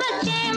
Okay.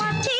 Martin.